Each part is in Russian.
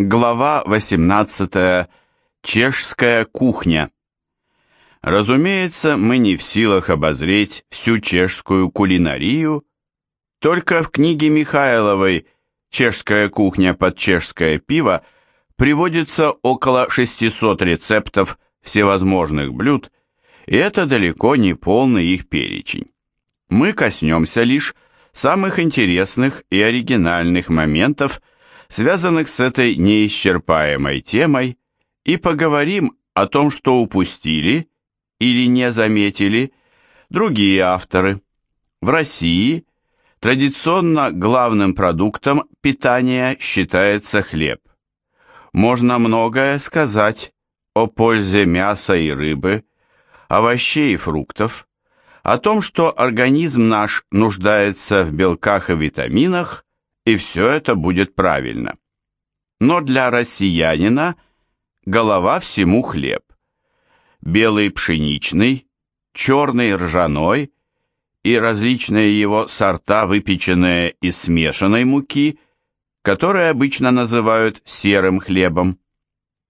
Глава 18. Чешская кухня. Разумеется, мы не в силах обозреть всю чешскую кулинарию. Только в книге Михайловой «Чешская кухня под чешское пиво» приводится около 600 рецептов всевозможных блюд, и это далеко не полный их перечень. Мы коснемся лишь самых интересных и оригинальных моментов – связанных с этой неисчерпаемой темой, и поговорим о том, что упустили или не заметили другие авторы. В России традиционно главным продуктом питания считается хлеб. Можно многое сказать о пользе мяса и рыбы, овощей и фруктов, о том, что организм наш нуждается в белках и витаминах, и все это будет правильно. Но для россиянина голова всему хлеб. Белый пшеничный, черный ржаной и различные его сорта, выпеченные из смешанной муки, которые обычно называют серым хлебом.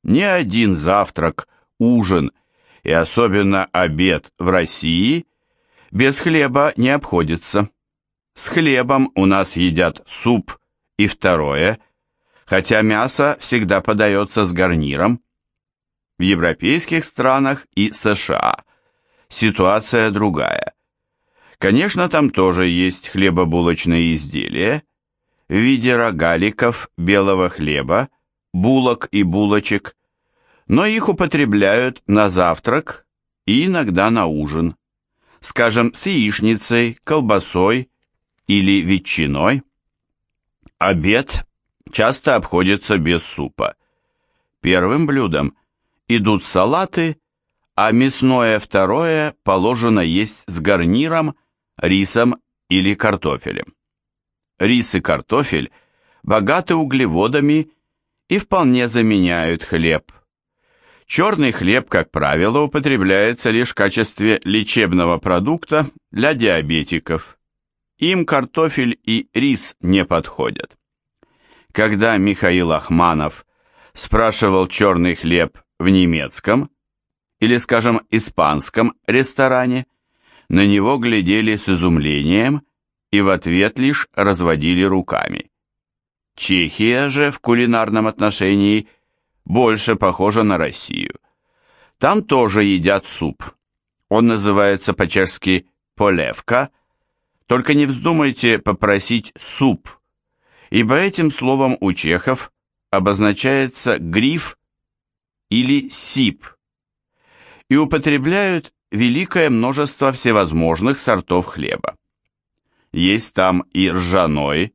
Ни один завтрак, ужин и особенно обед в России без хлеба не обходится. С хлебом у нас едят суп и второе, хотя мясо всегда подается с гарниром. В европейских странах и США ситуация другая. Конечно, там тоже есть хлебобулочные изделия в виде рогаликов, белого хлеба, булок и булочек, но их употребляют на завтрак и иногда на ужин. Скажем, с яичницей, колбасой, или ветчиной. Обед часто обходится без супа. Первым блюдом идут салаты, а мясное второе положено есть с гарниром, рисом или картофелем. Рис и картофель богаты углеводами и вполне заменяют хлеб. Черный хлеб, как правило, употребляется лишь в качестве лечебного продукта для диабетиков. Им картофель и рис не подходят. Когда Михаил Ахманов спрашивал черный хлеб в немецком или, скажем, испанском ресторане, на него глядели с изумлением и в ответ лишь разводили руками. Чехия же в кулинарном отношении больше похожа на Россию. Там тоже едят суп. Он называется по-чешски полевка только не вздумайте попросить суп, ибо этим словом у чехов обозначается гриф или сип, и употребляют великое множество всевозможных сортов хлеба. Есть там и ржаной,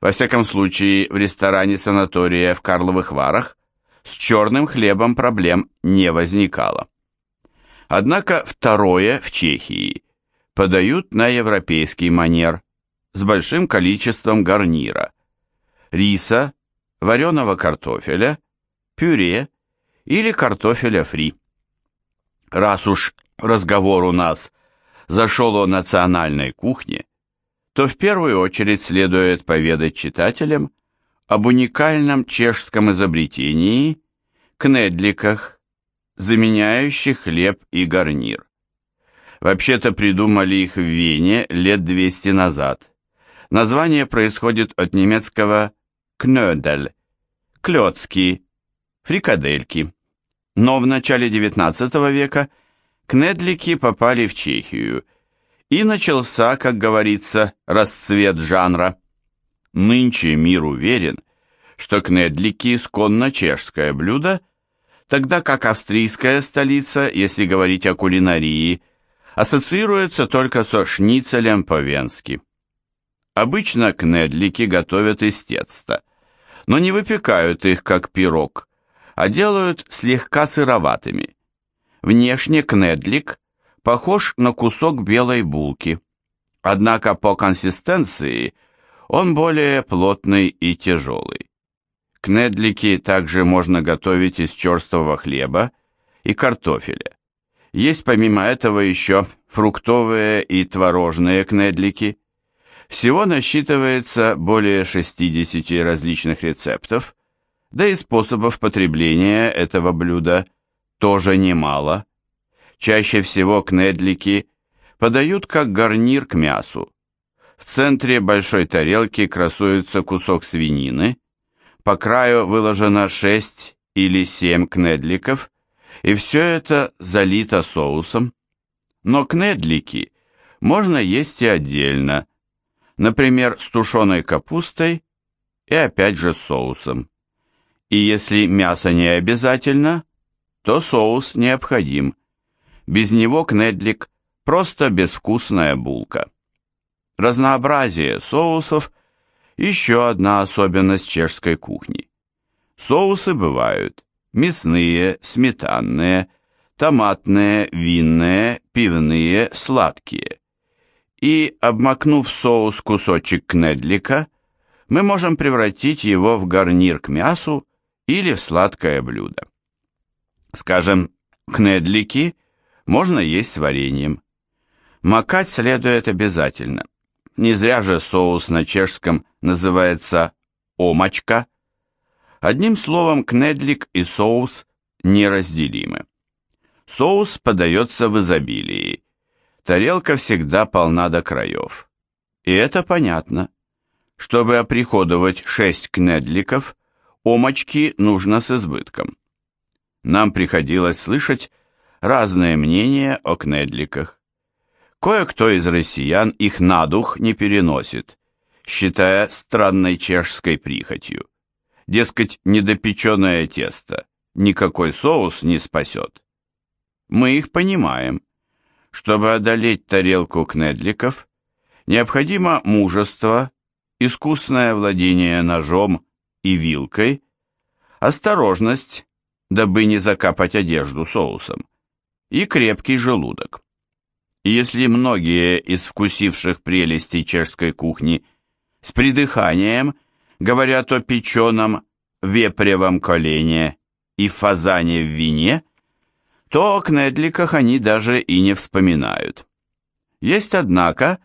во всяком случае в ресторане санатория в Карловых Варах с черным хлебом проблем не возникало. Однако второе в Чехии – подают на европейский манер, с большим количеством гарнира, риса, вареного картофеля, пюре или картофеля фри. Раз уж разговор у нас зашел о национальной кухне, то в первую очередь следует поведать читателям об уникальном чешском изобретении кнедликах, заменяющих хлеб и гарнир. Вообще-то придумали их в Вене лет 200 назад. Название происходит от немецкого «кнёдель» – клёцки, фрикадельки. Но в начале XIX века кнедлики попали в Чехию, и начался, как говорится, расцвет жанра. Нынче мир уверен, что кнедлики исконно чешское блюдо, тогда как австрийская столица, если говорить о кулинарии, ассоциируется только со шницелем по-венски. Обычно кнедлики готовят из теста, но не выпекают их как пирог, а делают слегка сыроватыми. Внешне кнедлик похож на кусок белой булки, однако по консистенции он более плотный и тяжелый. Кнедлики также можно готовить из черствого хлеба и картофеля. Есть помимо этого еще фруктовые и творожные кнедлики. Всего насчитывается более 60 различных рецептов, да и способов потребления этого блюда тоже немало. Чаще всего кнедлики подают как гарнир к мясу. В центре большой тарелки красуется кусок свинины, по краю выложено 6 или 7 кнедликов, и все это залито соусом. Но кнедлики можно есть и отдельно, например, с тушеной капустой и опять же соусом. И если мясо не обязательно, то соус необходим. Без него кнедлик – просто безвкусная булка. Разнообразие соусов – еще одна особенность чешской кухни. Соусы бывают мясные, сметанные, томатные, винные, пивные, сладкие. И, обмакнув в соус кусочек кнедлика, мы можем превратить его в гарнир к мясу или в сладкое блюдо. Скажем, кнедлики можно есть с вареньем. Макать следует обязательно. Не зря же соус на чешском называется омочка. Одним словом, кнедлик и соус неразделимы. Соус подается в изобилии. Тарелка всегда полна до краев. И это понятно. Чтобы оприходовать 6 кнедликов, омочки нужно с избытком. Нам приходилось слышать разные мнения о кнедликах. Кое-кто из россиян их на дух не переносит, считая странной чешской прихотью. Дескать, недопеченное тесто, никакой соус не спасет. Мы их понимаем. Чтобы одолеть тарелку кнедликов, необходимо мужество, искусное владение ножом и вилкой, осторожность, дабы не закапать одежду соусом, и крепкий желудок. Если многие из вкусивших прелестей чешской кухни с придыханием говорят о печеном вепревом колене и фазане в вине, то о кнедликах они даже и не вспоминают. Есть, однако,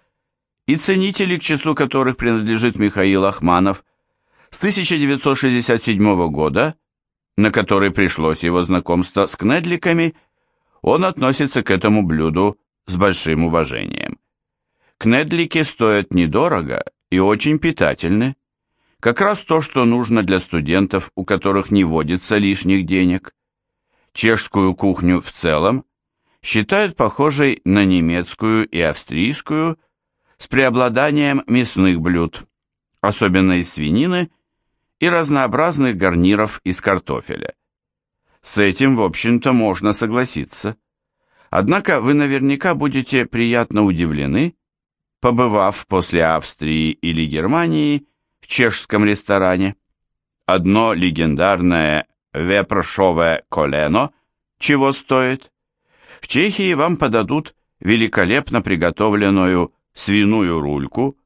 и ценители, к числу которых принадлежит Михаил Ахманов, с 1967 года, на который пришлось его знакомство с кнедликами, он относится к этому блюду с большим уважением. Кнедлики стоят недорого и очень питательны. Как раз то, что нужно для студентов, у которых не водится лишних денег. Чешскую кухню в целом считают похожей на немецкую и австрийскую с преобладанием мясных блюд, особенно из свинины и разнообразных гарниров из картофеля. С этим, в общем-то, можно согласиться. Однако вы наверняка будете приятно удивлены, побывав после Австрии или Германии в чешском ресторане. Одно легендарное вепршовое колено чего стоит? В Чехии вам подадут великолепно приготовленную свиную рульку,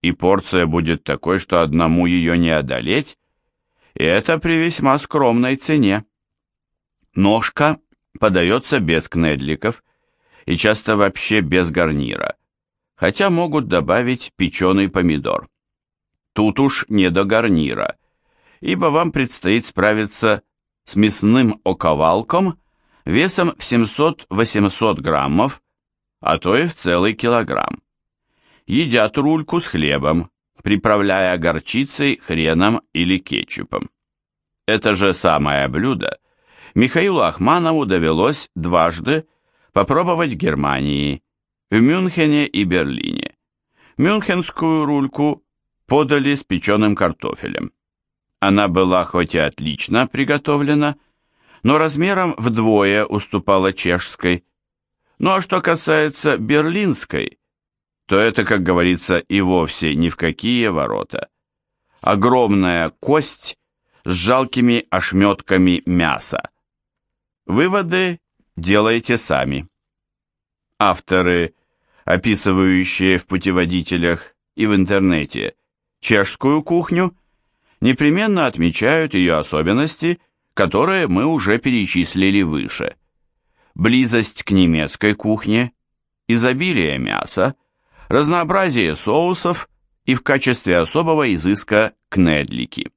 и порция будет такой, что одному ее не одолеть, и это при весьма скромной цене. Ножка подается без кнедликов и часто вообще без гарнира, хотя могут добавить печеный помидор. Тут уж не до гарнира, ибо вам предстоит справиться с мясным оковалком весом в 700-800 граммов, а то и в целый килограмм едят рульку с хлебом, приправляя горчицей, хреном или кетчупом. Это же самое блюдо Михаилу Ахманову довелось дважды попробовать в Германии, в Мюнхене и Берлине. Мюнхенскую рульку подали с печеным картофелем. Она была хоть и отлично приготовлена, но размером вдвое уступала чешской. Ну а что касается берлинской, то это, как говорится, и вовсе ни в какие ворота. Огромная кость с жалкими ошметками мяса. Выводы делайте сами. Авторы, описывающие в путеводителях и в интернете чешскую кухню, непременно отмечают ее особенности, которые мы уже перечислили выше. Близость к немецкой кухне, изобилие мяса, разнообразие соусов и в качестве особого изыска кнедлики.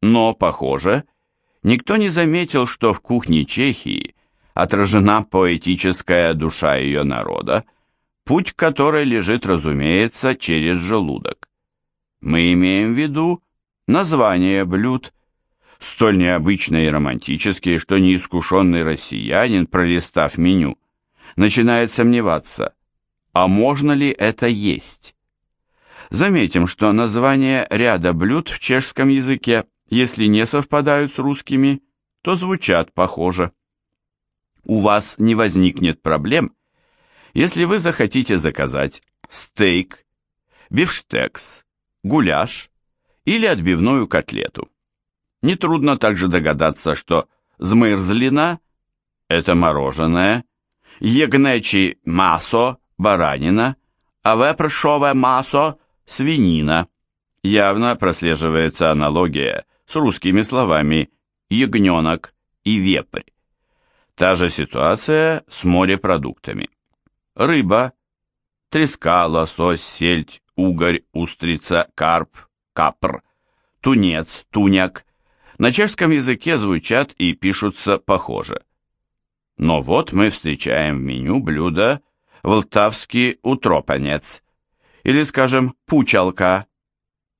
Но, похоже, никто не заметил, что в кухне Чехии отражена поэтическая душа ее народа, путь которой лежит, разумеется, через желудок. Мы имеем в виду название блюд, столь необычные и романтические, что неискушенный россиянин, пролистав меню, начинает сомневаться, а можно ли это есть? Заметим, что названия ряда блюд в чешском языке, если не совпадают с русскими, то звучат похоже. У вас не возникнет проблем, если вы захотите заказать стейк, бифштекс, гуляш или отбивную котлету. Нетрудно также догадаться, что змырзлина – это мороженое, ягнечи масо – баранина, а вепршовое масо – свинина. Явно прослеживается аналогия с русскими словами «ягненок» и «вепрь». Та же ситуация с морепродуктами. Рыба, треска, лосось, сельдь, угорь, устрица, карп, капр, тунец, туняк на чешском языке звучат и пишутся похоже. Но вот мы встречаем в меню блюдо волтавский утропанец, или, скажем, пучалка,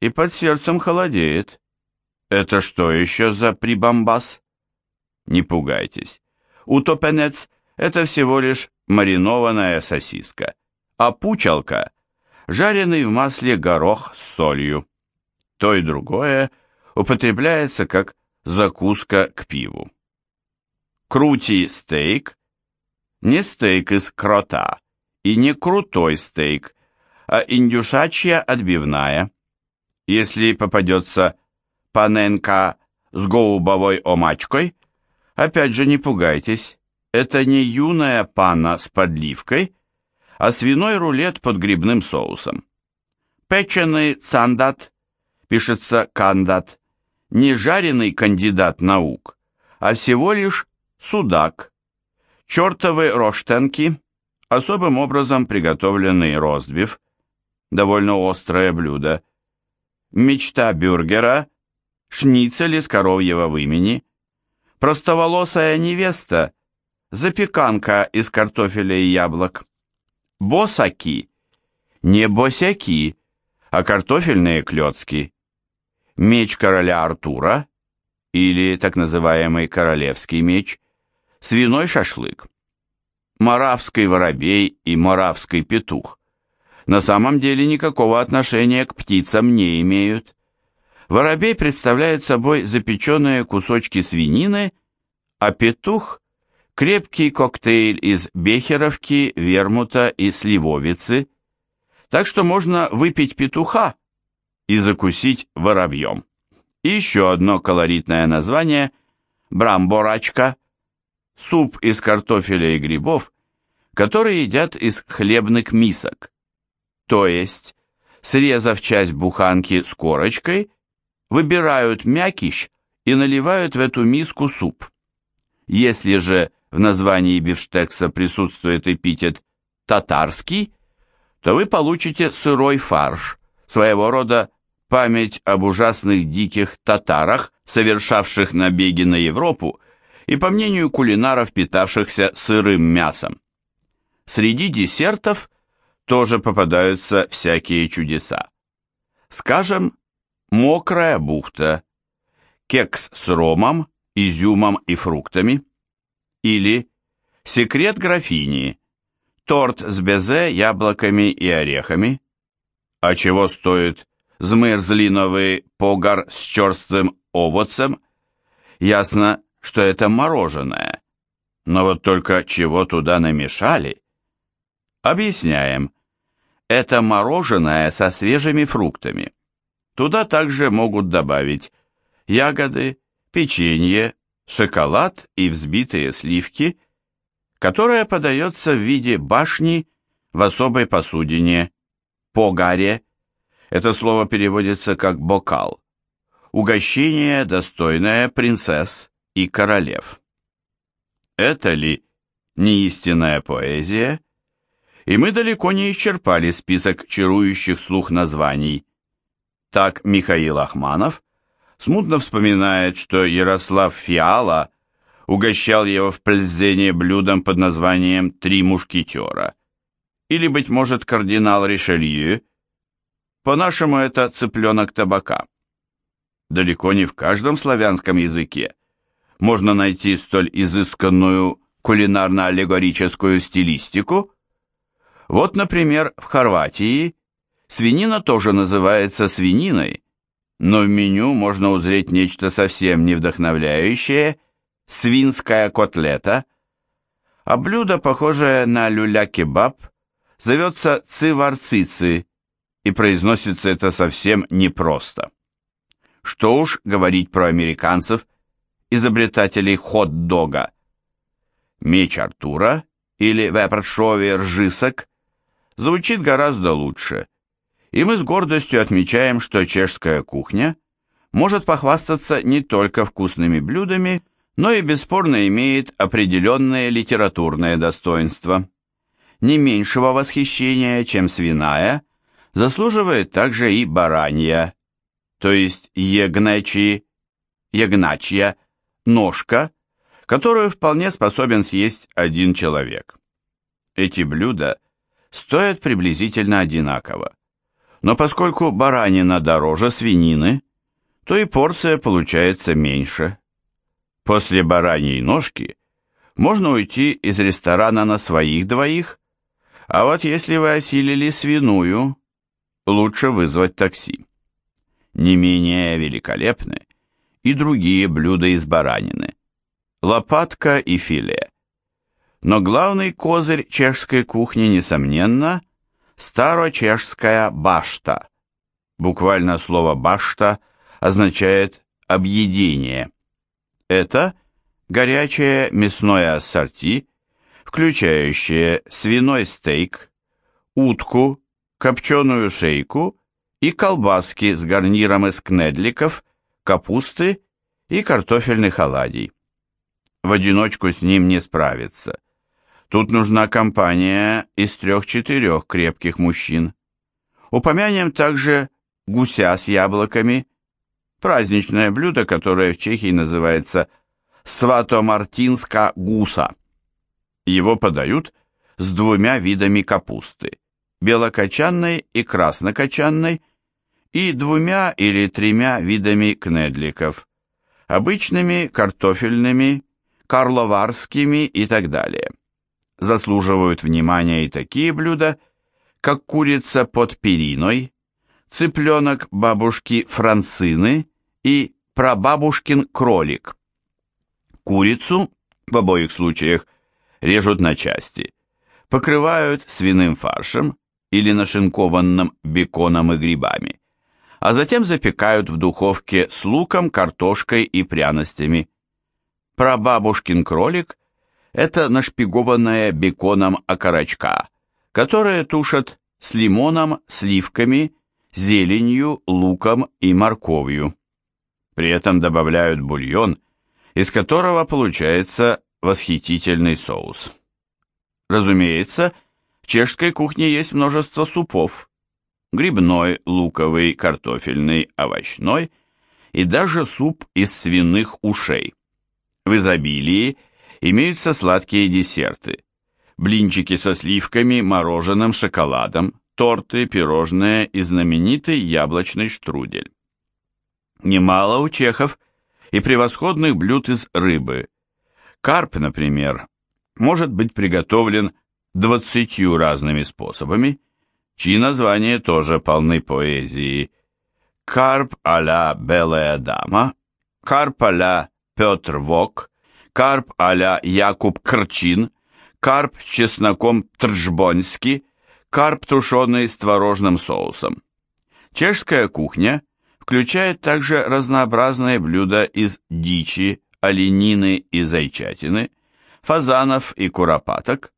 и под сердцем холодеет. Это что еще за прибамбас? Не пугайтесь. Утопенец – это всего лишь маринованная сосиска, а пучалка – жареный в масле горох с солью. То и другое употребляется как закуска к пиву. Крути стейк – не стейк из крота и не крутой стейк, а индюшачья отбивная. Если попадется паненка с голубовой омачкой, опять же не пугайтесь, это не юная панна с подливкой, а свиной рулет под грибным соусом. Печеный цандат, пишется кандат, не жареный кандидат наук, а всего лишь судак. Чертовы роштенки, особым образом приготовленный ростбиф, довольно острое блюдо. Мечта бюргера, шницель из коровьего вымени, простоволосая невеста, запеканка из картофеля и яблок. Босаки, не босяки, а картофельные клетки. Меч короля Артура, или так называемый королевский меч, свиной шашлык. Моравский воробей и моравский петух на самом деле никакого отношения к птицам не имеют. Воробей представляет собой запеченные кусочки свинины, а петух – крепкий коктейль из бехеровки, вермута и сливовицы, так что можно выпить петуха и закусить воробьем. И еще одно колоритное название – брамборачка – суп из картофеля и грибов, который едят из хлебных мисок. То есть, срезав часть буханки с корочкой, выбирают мякиш и наливают в эту миску суп. Если же в названии бифштекса присутствует эпитет «татарский», то вы получите сырой фарш, своего рода память об ужасных диких татарах, совершавших набеги на Европу и, по мнению кулинаров, питавшихся сырым мясом. Среди десертов тоже попадаются всякие чудеса. Скажем, мокрая бухта, кекс с ромом, изюмом и фруктами, или секрет графини, торт с безе, яблоками и орехами, а чего стоит змырзлиновый погар с черствым овоцем, ясно, что это мороженое. Но вот только чего туда намешали? Объясняем. Это мороженое со свежими фруктами. Туда также могут добавить ягоды, печенье, шоколад и взбитые сливки, которое подается в виде башни в особой посудине, погаре, это слово переводится как «бокал». Угощение, достойное принцесс и королев. Это ли не истинная поэзия? И мы далеко не исчерпали список чарующих слух названий. Так Михаил Ахманов смутно вспоминает, что Ярослав Фиала угощал его в Пльзене блюдом под названием «Три мушкетера». Или, быть может, кардинал Ришелье. По-нашему, это цыпленок табака. Далеко не в каждом славянском языке можно найти столь изысканную кулинарно-аллегорическую стилистику. Вот, например, в Хорватии свинина тоже называется свининой, но в меню можно узреть нечто совсем не вдохновляющее – свинская котлета, а блюдо, похожее на люля-кебаб, зовется циварцици, и произносится это совсем непросто. Что уж говорить про американцев, изобретателей хот-дога. Меч Артура или Вепршови ржисок звучит гораздо лучше, и мы с гордостью отмечаем, что чешская кухня может похвастаться не только вкусными блюдами, но и бесспорно имеет определенное литературное достоинство. Не меньшего восхищения, чем свиная, заслуживает также и баранья, то есть ягначи, ягначья, ножка, которую вполне способен съесть один человек. Эти блюда стоят приблизительно одинаково, но поскольку баранина дороже свинины, то и порция получается меньше. После бараньей ножки можно уйти из ресторана на своих двоих, а вот если вы осилили свиную, лучше вызвать такси. Не менее великолепны и другие блюда из баранины, лопатка и филе. Но главный козырь чешской кухни, несомненно, старочешская башта. Буквально слово «башта» означает «объедение». Это горячее мясное ассорти, включающее свиной стейк, утку, копченую шейку и колбаски с гарниром из кнедликов капусты и картофельных оладий. В одиночку с ним не справиться. Тут нужна компания из трех-четырех крепких мужчин. Упомянем также гуся с яблоками, праздничное блюдо, которое в Чехии называется свато-мартинска гуса. Его подают с двумя видами капусты, белокочанной и краснокочанной, и двумя или тремя видами кнедликов, обычными, картофельными, карловарскими и так далее. Заслуживают внимания и такие блюда, как курица под периной, цыпленок бабушки Францины и прабабушкин кролик. Курицу, в обоих случаях, режут на части, покрывают свиным фаршем или нашинкованным беконом и грибами а затем запекают в духовке с луком, картошкой и пряностями. Прабабушкин кролик – это нашпигованная беконом окорочка, которая тушат с лимоном, сливками, зеленью, луком и морковью. При этом добавляют бульон, из которого получается восхитительный соус. Разумеется, в чешской кухне есть множество супов, грибной, луковый, картофельный, овощной и даже суп из свиных ушей. В изобилии имеются сладкие десерты, блинчики со сливками, мороженым, шоколадом, торты, пирожные и знаменитый яблочный штрудель. Немало у чехов и превосходных блюд из рыбы. Карп, например, может быть приготовлен двадцатью разными способами, чьи названия тоже полны поэзии. Карп а-ля Белая дама, карп а-ля Петр Вок, карп а-ля Якуб Крчин, карп с чесноком Тржбонский, карп тушеный с творожным соусом. Чешская кухня включает также разнообразные блюда из дичи, оленины и зайчатины, фазанов и куропаток,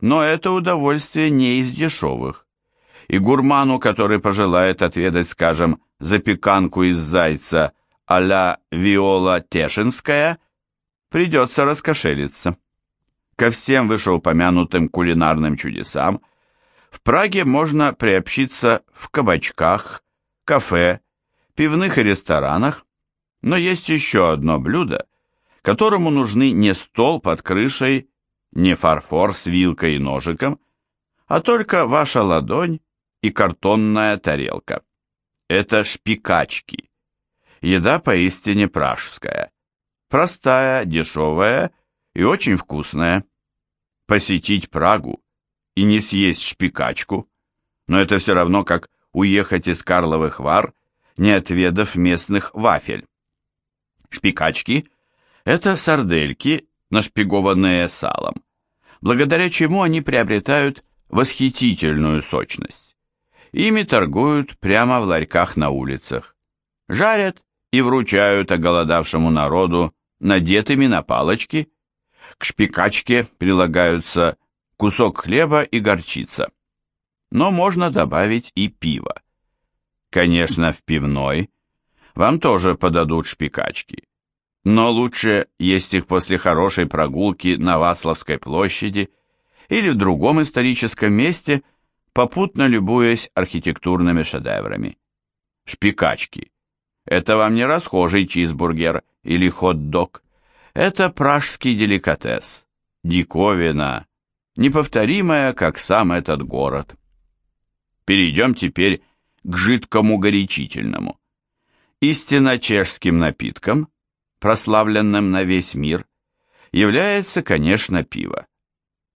но это удовольствие не из дешевых и гурману, который пожелает отведать, скажем, запеканку из зайца а-ля Виола Тешинская, придется раскошелиться. Ко всем вышеупомянутым кулинарным чудесам в Праге можно приобщиться в кабачках, кафе, пивных и ресторанах, Но есть еще одно блюдо, которому нужны не стол под крышей, не фарфор с вилкой и ножиком, а только ваша ладонь и картонная тарелка. Это шпикачки. Еда поистине пражская. Простая, дешевая и очень вкусная. Посетить Прагу и не съесть шпикачку, но это все равно, как уехать из Карловых Вар, не отведав местных вафель. Шпикачки – это сардельки, нашпигованные салом, благодаря чему они приобретают восхитительную сочность. Ими торгуют прямо в ларьках на улицах. Жарят и вручают оголодавшему народу надетыми на палочки. К шпикачке прилагаются кусок хлеба и горчица. Но можно добавить и пиво. Конечно, в пивной вам тоже подадут шпикачки. Но лучше есть их после хорошей прогулки на Васловской площади или в другом историческом месте, попутно любуясь архитектурными шедеврами. Шпикачки. Это вам не расхожий чизбургер или хот-дог. Это пражский деликатес. Диковина. Неповторимая, как сам этот город. Перейдем теперь к жидкому горячительному. Истинно чешским напитком, прославленным на весь мир, является, конечно, пиво.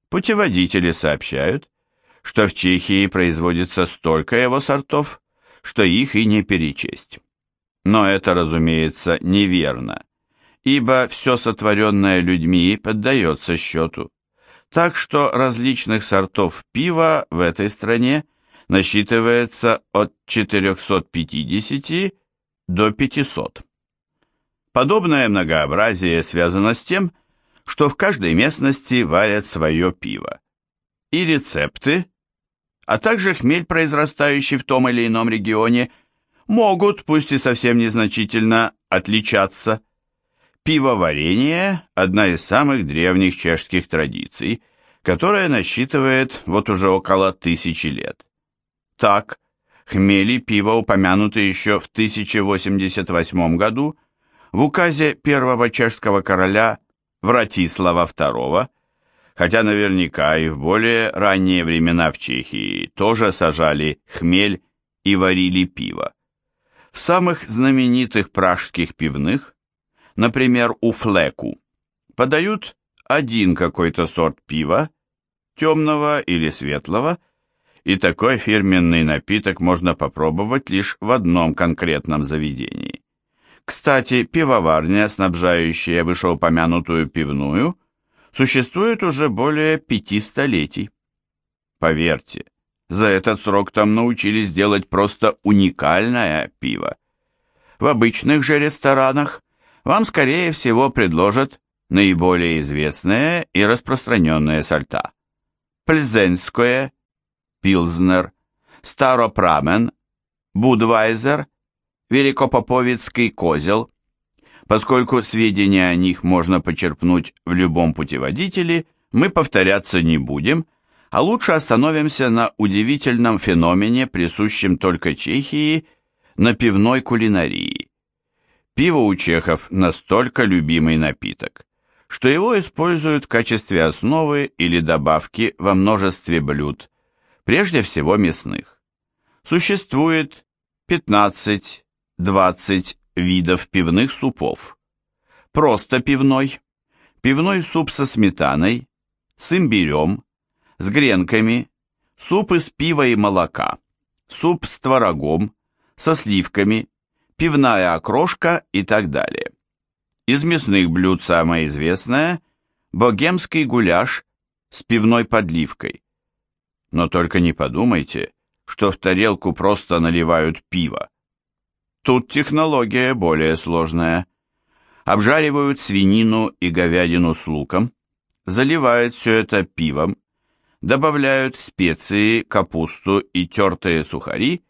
Путеводители сообщают, что в Чехии производится столько его сортов, что их и не перечесть. Но это, разумеется, неверно, ибо все сотворенное людьми поддается счету. Так что различных сортов пива в этой стране насчитывается от 450 до 500. Подобное многообразие связано с тем, что в каждой местности варят свое пиво. И рецепты, а также хмель, произрастающий в том или ином регионе, могут, пусть и совсем незначительно, отличаться. Пивоварение – одна из самых древних чешских традиций, которая насчитывает вот уже около тысячи лет. Так, хмель и пиво упомянуты еще в 1088 году в указе первого чешского короля Вратислава II, хотя наверняка и в более ранние времена в Чехии тоже сажали хмель и варили пиво. В самых знаменитых пражских пивных, например, у Флеку, подают один какой-то сорт пива, темного или светлого, и такой фирменный напиток можно попробовать лишь в одном конкретном заведении. Кстати, пивоварня, снабжающая вышеупомянутую пивную, существует уже более пяти столетий. Поверьте, за этот срок там научились делать просто уникальное пиво. В обычных же ресторанах вам, скорее всего, предложат наиболее известные и распространенные сорта. Пльзенское, Пилзнер, Старопрамен, Будвайзер Великопоповицкий козел, поскольку сведения о них можно почерпнуть в любом путеводителе, мы повторяться не будем, а лучше остановимся на удивительном феномене, присущем только Чехии, на пивной кулинарии. Пиво у чехов настолько любимый напиток, что его используют в качестве основы или добавки во множестве блюд, прежде всего мясных. Существует 15 20 видов пивных супов. Просто пивной, пивной суп со сметаной, с имбирем, с гренками, суп из пива и молока, суп с творогом, со сливками, пивная окрошка и так далее. Из мясных блюд самое известное – богемский гуляш с пивной подливкой. Но только не подумайте, что в тарелку просто наливают пиво. Тут технология более сложная. Обжаривают свинину и говядину с луком, заливают все это пивом, добавляют специи, капусту и тертые сухари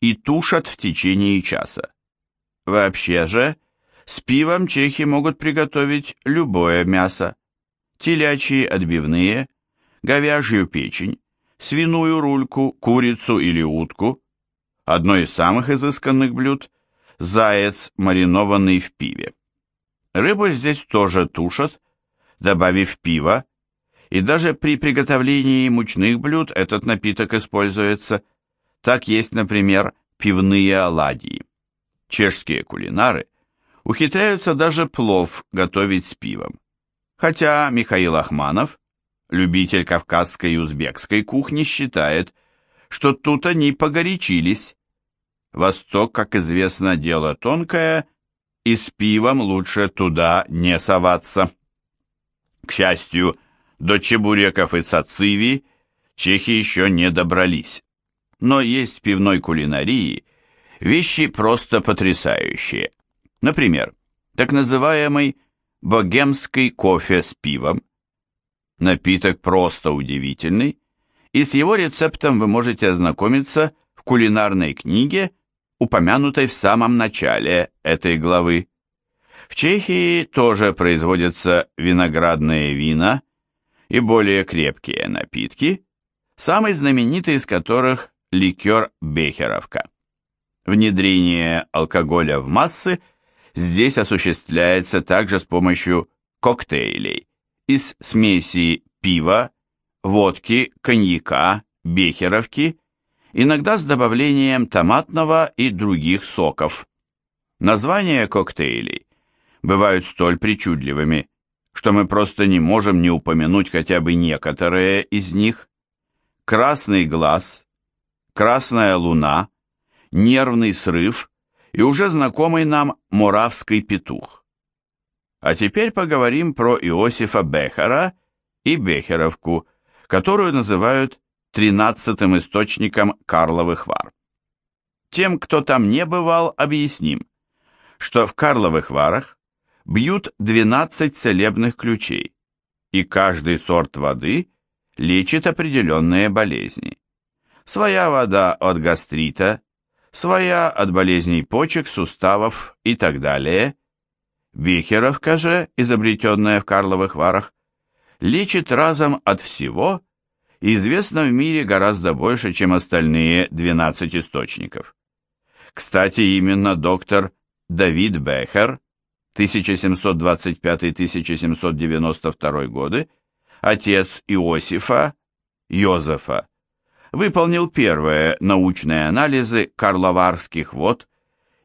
и тушат в течение часа. Вообще же, с пивом чехи могут приготовить любое мясо. Телячьи отбивные, говяжью печень, свиную рульку, курицу или утку, Одно из самых изысканных блюд заяц, маринованный в пиве. Рыбу здесь тоже тушат, добавив пиво, и даже при приготовлении мучных блюд этот напиток используется. Так есть, например, пивные оладьи. Чешские кулинары ухитряются даже плов готовить с пивом. Хотя Михаил Ахманов, любитель кавказской и узбекской кухни, считает, что тут они погорячились. Восток, как известно, дело тонкое, и с пивом лучше туда не соваться. К счастью, до чебуреков и цациви чехи еще не добрались. Но есть пивной кулинарии вещи просто потрясающие. Например, так называемый богемский кофе с пивом. Напиток просто удивительный, и с его рецептом вы можете ознакомиться в кулинарной книге, упомянутой в самом начале этой главы. В Чехии тоже производятся виноградные вина и более крепкие напитки, самый знаменитый из которых ликер Бехеровка. Внедрение алкоголя в массы здесь осуществляется также с помощью коктейлей из смеси пива, водки, коньяка, бехеровки, иногда с добавлением томатного и других соков. Названия коктейлей бывают столь причудливыми, что мы просто не можем не упомянуть хотя бы некоторые из них. Красный глаз, красная луна, нервный срыв и уже знакомый нам муравский петух. А теперь поговорим про Иосифа Бехера и Бехеровку, которую называют тринадцатым источником Карловых Вар. Тем, кто там не бывал, объясним, что в Карловых Варах бьют 12 целебных ключей, и каждый сорт воды лечит определенные болезни. Своя вода от гастрита, своя от болезней почек, суставов и так далее. Бихеровка же, изобретенная в Карловых Варах, лечит разом от всего и известна в мире гораздо больше, чем остальные 12 источников. Кстати, именно доктор Давид Бехер 1725-1792 годы, отец Иосифа, Йозефа, выполнил первые научные анализы карловарских вод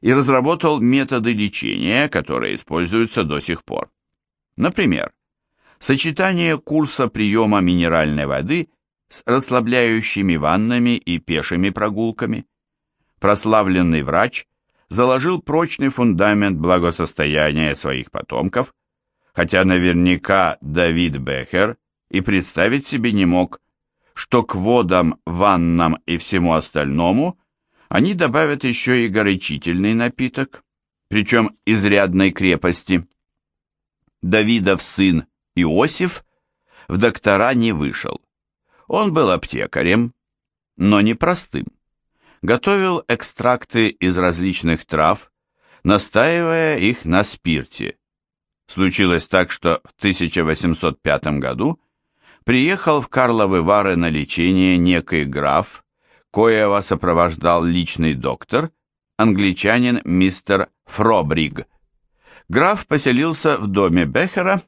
и разработал методы лечения, которые используются до сих пор. Например, сочетание курса приема минеральной воды с расслабляющими ваннами и пешими прогулками. Прославленный врач заложил прочный фундамент благосостояния своих потомков, хотя наверняка Давид Бехер и представить себе не мог, что к водам, ваннам и всему остальному они добавят еще и горячительный напиток, причем изрядной крепости. Давидов сын Иосиф в доктора не вышел. Он был аптекарем, но не простым. Готовил экстракты из различных трав, настаивая их на спирте. Случилось так, что в 1805 году приехал в Карловы Вары на лечение некий граф, коего сопровождал личный доктор, англичанин мистер Фробриг. Граф поселился в доме Бехера,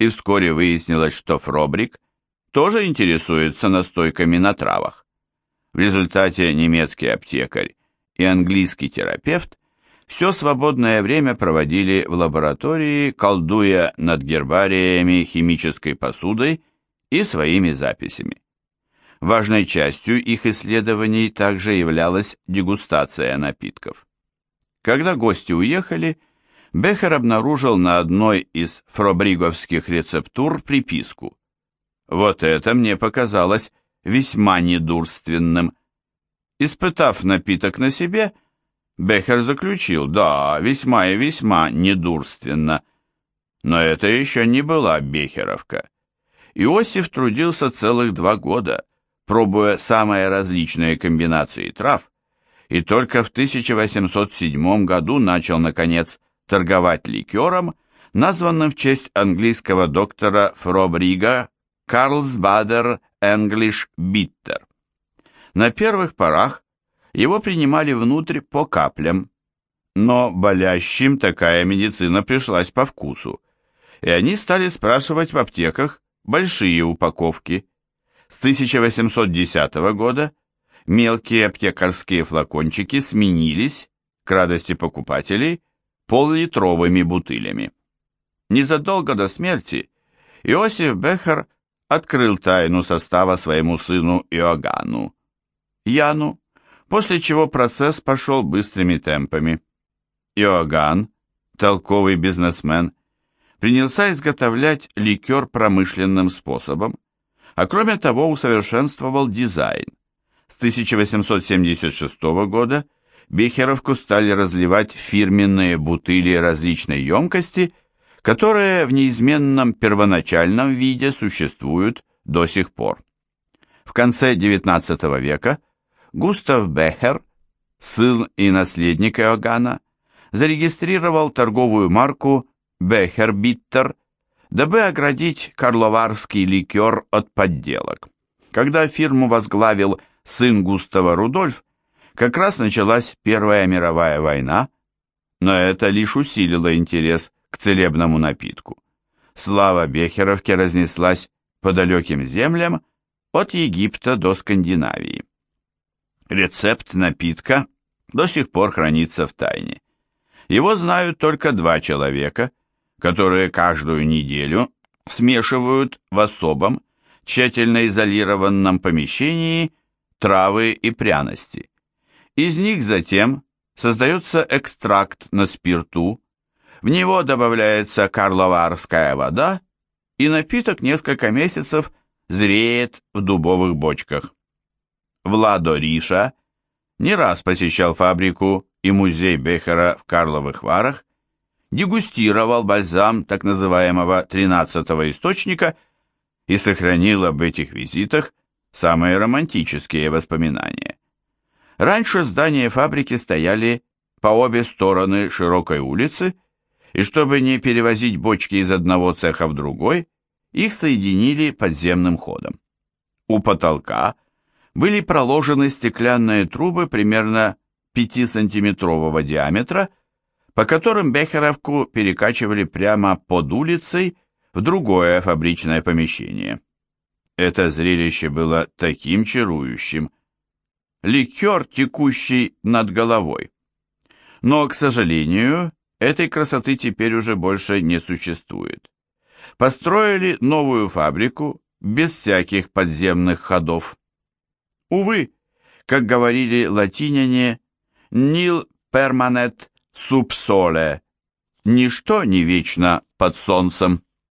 и вскоре выяснилось, что Фробриг тоже интересуется настойками на травах. В результате немецкий аптекарь и английский терапевт все свободное время проводили в лаборатории, колдуя над гербариями, химической посудой и своими записями. Важной частью их исследований также являлась дегустация напитков. Когда гости уехали, Бехер обнаружил на одной из фробриговских рецептур приписку «Вот это мне показалось весьма недурственным». Испытав напиток на себе, Бехер заключил, да, весьма и весьма недурственно. Но это еще не была Бехеровка. Иосиф трудился целых два года, пробуя самые различные комбинации трав, и только в 1807 году начал, наконец, торговать ликером, названным в честь английского доктора Фробрига Карлсбадер English Bitter. На первых порах его принимали внутрь по каплям, Но болящим такая медицина пришлась по вкусу, и они стали спрашивать в аптеках большие упаковки. С 1810 года мелкие аптекарские флакончики сменились, к радости покупателей, поллитровыми бутылями. Незадолго до смерти Иосиф Бехер открыл тайну состава своему сыну Иоганну, Яну, после чего процесс пошел быстрыми темпами. Иоганн, толковый бизнесмен, принялся изготовлять ликер промышленным способом, а кроме того усовершенствовал дизайн. С 1876 года Бехеровку стали разливать фирменные бутыли различной емкости, которые в неизменном первоначальном виде существуют до сих пор. В конце XIX века Густав Бехер, сын и наследник Иоганна, зарегистрировал торговую марку Бехербиттер, дабы оградить карловарский ликер от подделок. Когда фирму возглавил сын Густава Рудольф, как раз началась Первая мировая война, но это лишь усилило интерес к целебному напитку. Слава Бехеровки разнеслась по далеким землям от Египта до Скандинавии. Рецепт напитка до сих пор хранится в тайне. Его знают только два человека, которые каждую неделю смешивают в особом, тщательно изолированном помещении травы и пряности. Из них затем создается экстракт на спирту, в него добавляется карловарская вода, и напиток несколько месяцев зреет в дубовых бочках. Владо Риша не раз посещал фабрику и музей Бехера в Карловых Варах, дегустировал бальзам так называемого «тринадцатого источника» и сохранил об этих визитах самые романтические воспоминания. Раньше здания фабрики стояли по обе стороны широкой улицы, и чтобы не перевозить бочки из одного цеха в другой, их соединили подземным ходом. У потолка были проложены стеклянные трубы примерно 5-сантиметрового диаметра, по которым Бехеровку перекачивали прямо под улицей в другое фабричное помещение. Это зрелище было таким чарующим. Ликер, текущий над головой. Но, к сожалению, этой красоты теперь уже больше не существует. Построили новую фабрику без всяких подземных ходов. Увы, как говорили латиняне, «nil permanet sub sole» – «ничто не вечно под солнцем».